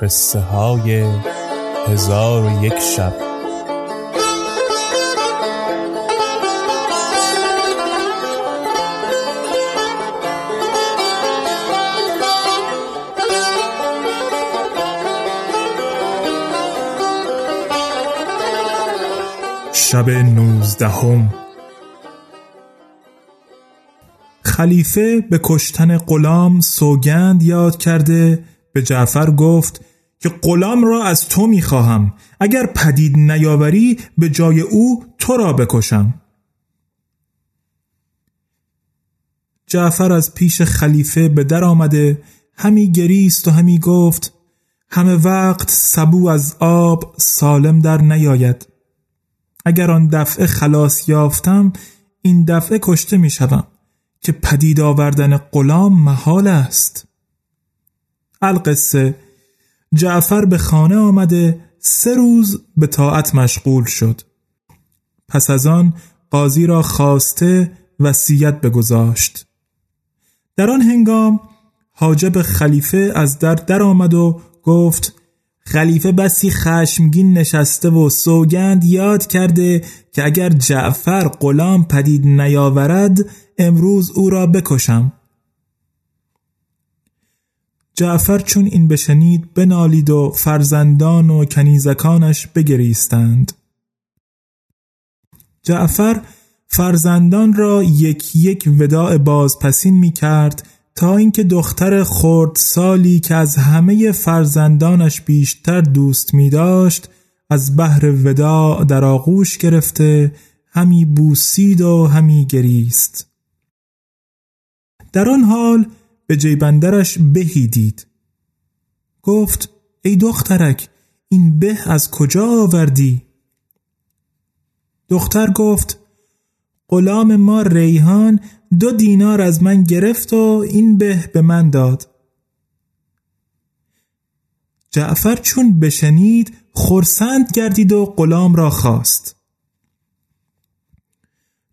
قصه های هزار و یک شب. شب نوزدهم. خلیفه به کشتن غلام سوگند یاد کرده به جعفر گفت که غلام را از تو می‌خواهم. اگر پدید نیاوری به جای او تو را بکشم. جعفر از پیش خلیفه به در آمده همی گریست و همی گفت همه وقت سبو از آب سالم در نیاید. اگر آن دفعه خلاص یافتم این دفعه کشته می شدم که پدید آوردن غلام محال است. القصه جعفر به خانه آمده سه روز به طاعت مشغول شد. پس از آن قاضی را خواسته وصیت بگذاشت. در آن هنگام حاجب خلیفه از در در آمد و گفت خلیفه بسی خشمگین نشسته و سوگند یاد کرده که اگر جعفر غلام پدید نیاورد امروز او را بکشم. جعفر چون این بشنید بنالید و فرزندان و کنیزکانش بگریستند. جعفر فرزندان را یک یک وداع بازپسین می کرد تا اینکه دختر خرد سالی که از همه فرزندانش بیشتر دوست می داشت از بحر وداع در آغوش گرفته همی بوسید و همی گریست. در آن حال به جیبندرش بهی دید گفت ای دخترک این به از کجا آوردی؟ دختر گفت غلام ما ریحان دو دینار از من گرفت و این به به من داد. جعفر چون بشنید خورسند گردید و غلام را خواست.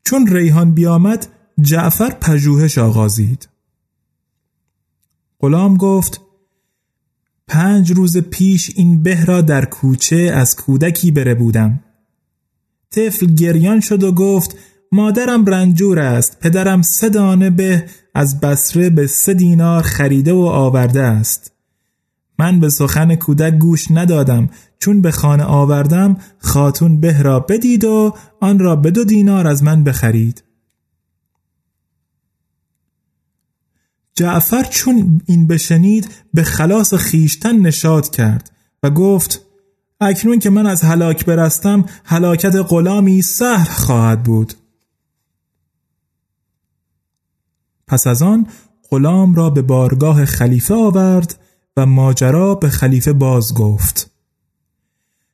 چون ریحان بیامد جعفر پژوهش آغازید. غلام گفت پنج روز پیش این به را در کوچه از کودکی بره بودم. طفل گریان شد و گفت مادرم رنجور است پدرم سه دانه به از بسره به سه دینار خریده و آورده است. من به سخن کودک گوش ندادم چون به خانه آوردم خاتون به را بدید و آن را به دو دینار از من بخرید. جعفر چون این بشنید به خلاص خیشتن نشاد کرد و گفت اکنون که من از هلاک برستم هلاکت غلامی سهل خواهد بود. پس از آن غلام را به بارگاه خلیفه آورد و ماجرا به خلیفه باز گفت.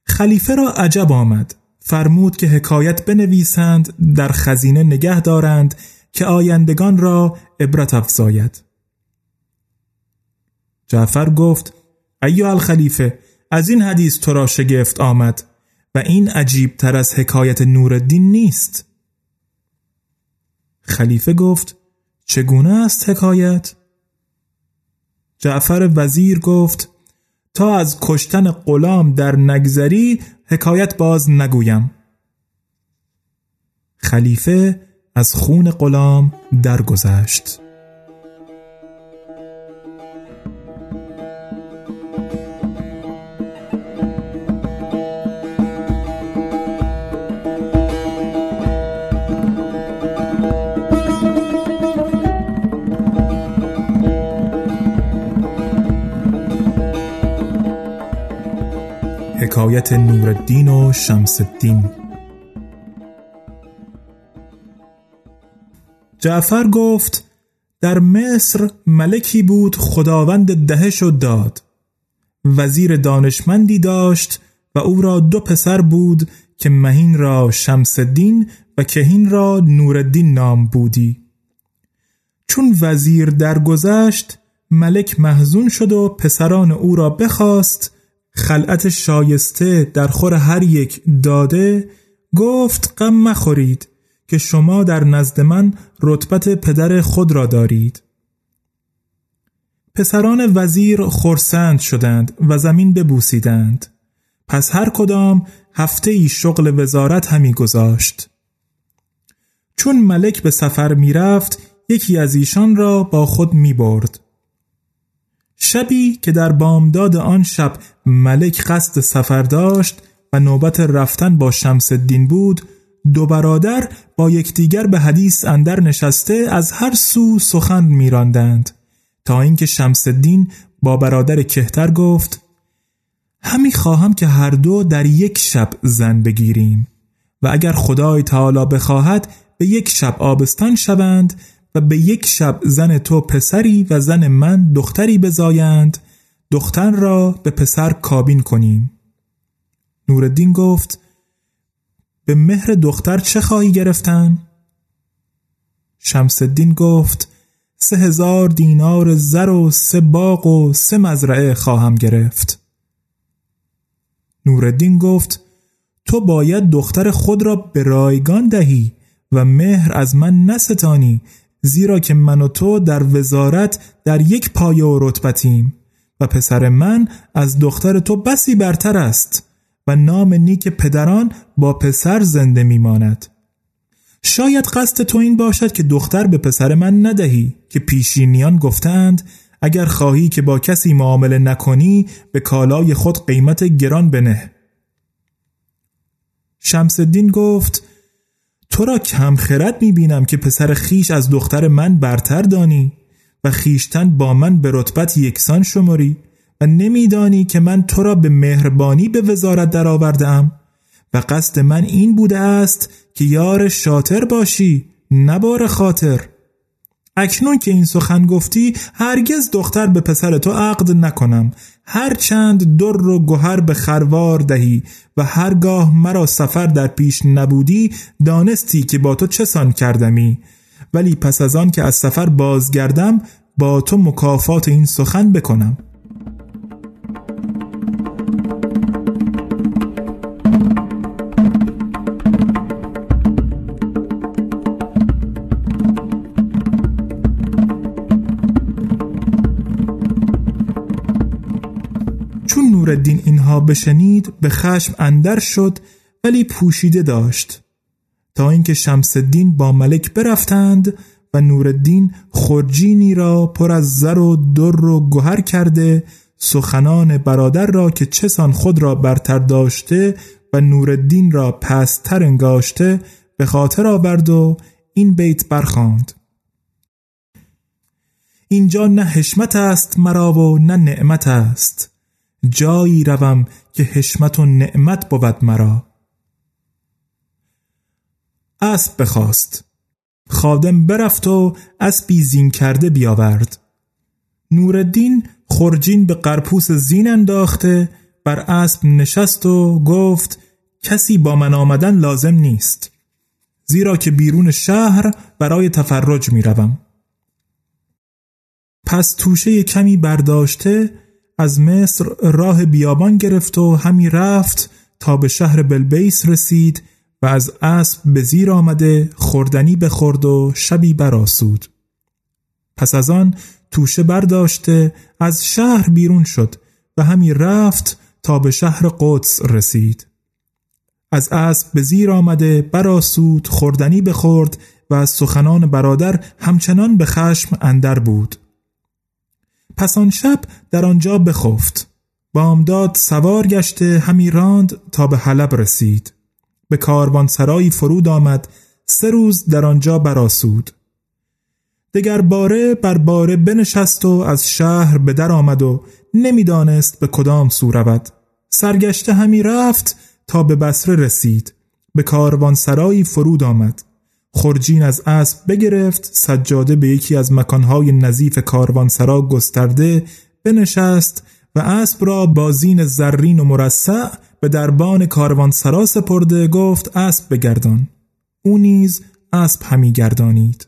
خلیفه را عجب آمد. فرمود که حکایت بنویسند در خزینه نگه دارند که آیندگان را عبرت افزاید. جعفر گفت ایو الخلیفه از این حدیث تو را شگفت آمد و این عجیب تر از حکایت نورالدین نیست. خلیفه گفت چگونه است حکایت؟ جعفر وزیر گفت تا از کشتن غلام در نگذری حکایت باز نگویم. خلیفه از خون غلام درگذشت. حکایت نورالدین و شمس جعفر گفت در مصر ملکی بود خداوند دهش و داد. وزیر دانشمندی داشت و او را دو پسر بود که مهین را شمس الدین و کهین را نورالدین نام بودی. چون وزیر درگذشت ملک محزون شد و پسران او را بخواست خلعت شایسته در خور هر یک داده گفت غم مخورید که شما در نزد من رتبت پدر خود را دارید. پسران وزیر خرسند شدند و زمین ببوسیدند. پس هر کدام هفته ای شغل وزارت همی گذاشت. چون ملک به سفر می رفت یکی از ایشان را با خود می برد. شبی که در بامداد آن شب ملک قصد سفر داشت و نوبت رفتن با شمس الدین بود دو برادر با یکدیگر به حدیث اندر نشسته از هر سو سخن میراندند. تا اینکه شمس الدین با برادر کهتر گفت همی خواهم که هر دو در یک شب زن بگیریم و اگر خدای تعالی بخواهد به یک شب آبستان شوند و به یک شب زن تو پسری و زن من دختری بزایند دختر را به پسر کابین کنیم نوردین گفت به مهر دختر چه خواهی گرفتن؟ شمسدین گفت سه هزار دینار زر و سه باغ و سه مزرعه خواهم گرفت نوردین گفت تو باید دختر خود را به رایگان دهی و مهر از من نستانی زیرا که من و تو در وزارت در یک پایه و رتبتیم و پسر من از دختر تو بسی برتر است و نام نیک پدران با پسر زنده میماند. شاید قصد تو این باشد که دختر به پسر من ندهی که پیشینیان گفتند اگر خواهی که با کسی معامله نکنی به کالای خود قیمت گران بنه. شمسدین گفت تو را کم خرد می بینم که پسر خیش از دختر من برتر دانی و خیشتن با من به رتبت یکسان شماری و نمیدانی که من تو را به مهربانی به وزارت درآوردهام و قصد من این بوده است که یار شاطر باشی نبار خاطر. اکنون که این سخن گفتی هرگز دختر به پسر تو عقد نکنم. هر چند در و گوهر به خروار دهی و هرگاه مرا سفر در پیش نبودی دانستی که با تو چه سان کردمی. ولی پس از آن که از سفر بازگردم با تو مکافات این سخن بکنم. نورالدین اینها بشنید به خشم اندر شد ولی پوشیده داشت. تا اینکه شمس الدین با ملک برفتند و نورالدین خرجینی را پر از زر و در و گوهر کرده سخنان برادر را که چسان خود را برتر داشته و نورالدین را پستر انگاشته به خاطر آورد و این بیت برخاند. اینجا نه حشمت است مرا و نه نعمت است. جایی روم که حشمت و نعمت بود مرا. اسب بخواست. خادم برفت و اسبی زین کرده بیاورد. نوردین خرجین به قرپوس زین انداخته بر اسب نشست و گفت کسی با من آمدن لازم نیست. زیرا که بیرون شهر برای تفرج می روم. پس توشه کمی برداشته از مصر راه بیابان گرفت و همی رفت تا به شهر بلبیس رسید و از اسب به زیر آمده خوردنی بخورد و شبی براسود پس از آن توشه برداشته از شهر بیرون شد و همی رفت تا به شهر قدس رسید. از اسب به زیر آمده براسود خوردنی بخورد و از سخنان برادر همچنان به خشم اندر بود. پس آن شب در آنجا بخفت. بامداد سوار گشته همی راند تا به حلب رسید. به سرایی فرود آمد. سه روز در آنجا براسود دگر باره بر باره بنشست و از شهر به در آمد و نمی‌دانست به کدام سو رود. سرگشته همی رفت تا به بسره رسید. به سرایی فرود آمد. خرجین از اسب بگرفت سجاده به یکی از مکانهای نظیف کاروانسرا گسترده بنشست و اسب را با زین زرین و مرصع به دربان کاروانسرا سپرده گفت اسب بگردان. او نیز اسب همی گردانید.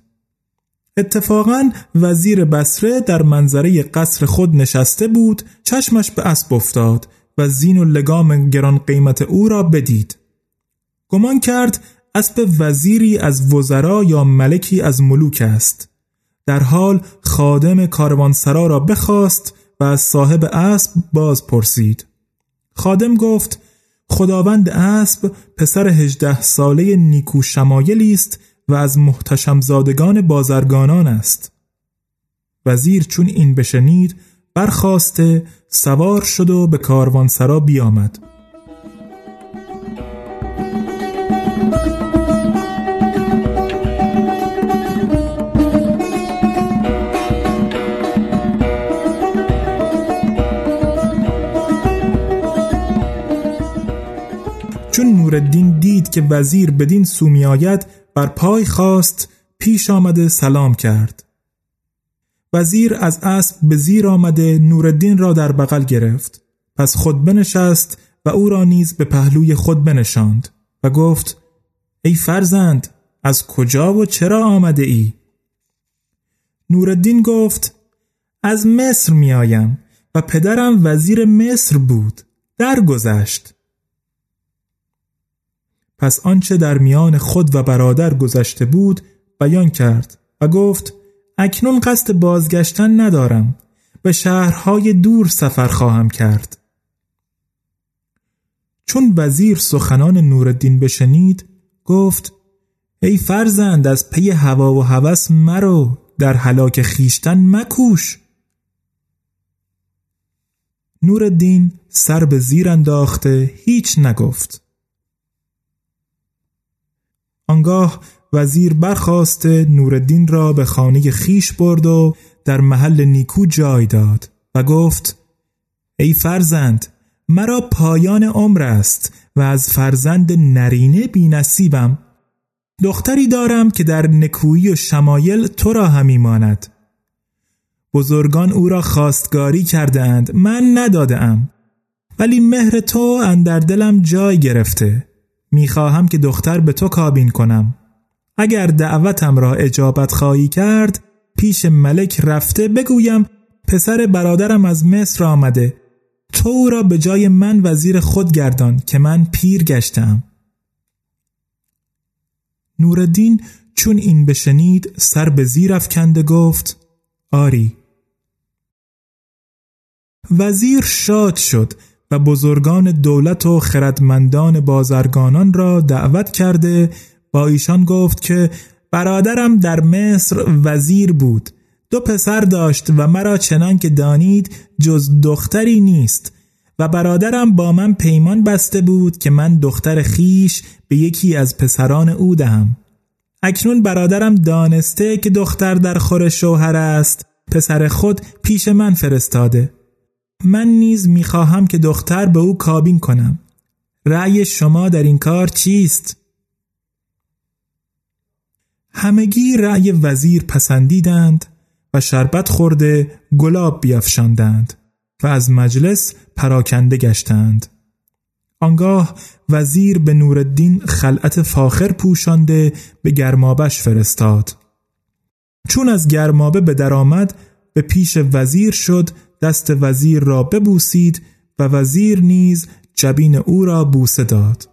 اتفاقا وزیر بسره در منظره قصر خود نشسته بود چشمش به اسب افتاد و زین و لگام گران قیمت او را بدید. گمان کرد اسب وزیری از وزرا یا ملکی از ملوک است. در حال خادم کاروانسرا را بخواست و از صاحب اسب باز پرسید. خادم گفت خداوند اسب پسر هجده ساله نیکو شمایلی است و از محتشم زادگان بازرگانان است. وزیر چون این بشنید برخواسته سوار شد و به کاروانسرا بیامد. نورالدین دید که وزیر بدین سو آید بر پای خواست پیش آمده سلام کرد. وزیر از اسب به زیر آمده نورالدین را در بغل گرفت. پس خود بنشست و او را نیز به پهلوی خود بنشاند و گفت ای فرزند از کجا و چرا آمده ای؟ نورالدین گفت از مصر می آیم و پدرم وزیر مصر بود درگذشت. پس آنچه در میان خود و برادر گذشته بود بیان کرد و گفت اکنون قصد بازگشتن ندارم. به شهرهای دور سفر خواهم کرد. چون وزیر سخنان نورالدین بشنید گفت ای فرزند از پی هوا و هوس مرو در هلاک خیشتن مکوش. نورالدین سر به زیر انداخته هیچ نگفت. آنگاه وزیر برخواسته نورالدین را به خانه خیش برد و در محل نیکو جای داد و گفت ای فرزند مرا پایان عمر است و از فرزند نرینه بی نصیبم دختری دارم که در نکویی و شمایل تو را همی ماند. بزرگان او را خواستگاری کردند من ندادم ولی مهر تو اندر دلم جای گرفته. می‌خواهم که دختر به تو کابین کنم. اگر دعوتم را اجابت خواهی کرد پیش ملک رفته بگویم پسر برادرم از مصر آمده. تو او را به جای من وزیر خود گردان که من پیر گشتم. نوردین چون این بشنید سر به زیر افکنده گفت آری. وزیر شاد شد. و بزرگان دولت و خردمندان بازرگانان را دعوت کرده با ایشان گفت که برادرم در مصر وزیر بود. دو پسر داشت و مرا چنان که دانید جز دختری نیست. و برادرم با من پیمان بسته بود که من دختر خیش به یکی از پسران او دهم. اکنون برادرم دانسته که دختر در خور شوهر است پسر خود پیش من فرستاده. من نیز می‌خواهم که دختر به او کابین کنم. رأی شما در این کار چیست؟ همگی رأی وزیر پسندیدند و شربت خورده گلاب بیافشاندند و از مجلس پراکنده گشتند. آنگاه وزیر به نورالدین خلعت فاخر پوشانده به گرمابش فرستاد. چون از گرمابه به درآمد به پیش وزیر شد دست وزیر را ببوسید و وزیر نیز جبین او را بوسه داد.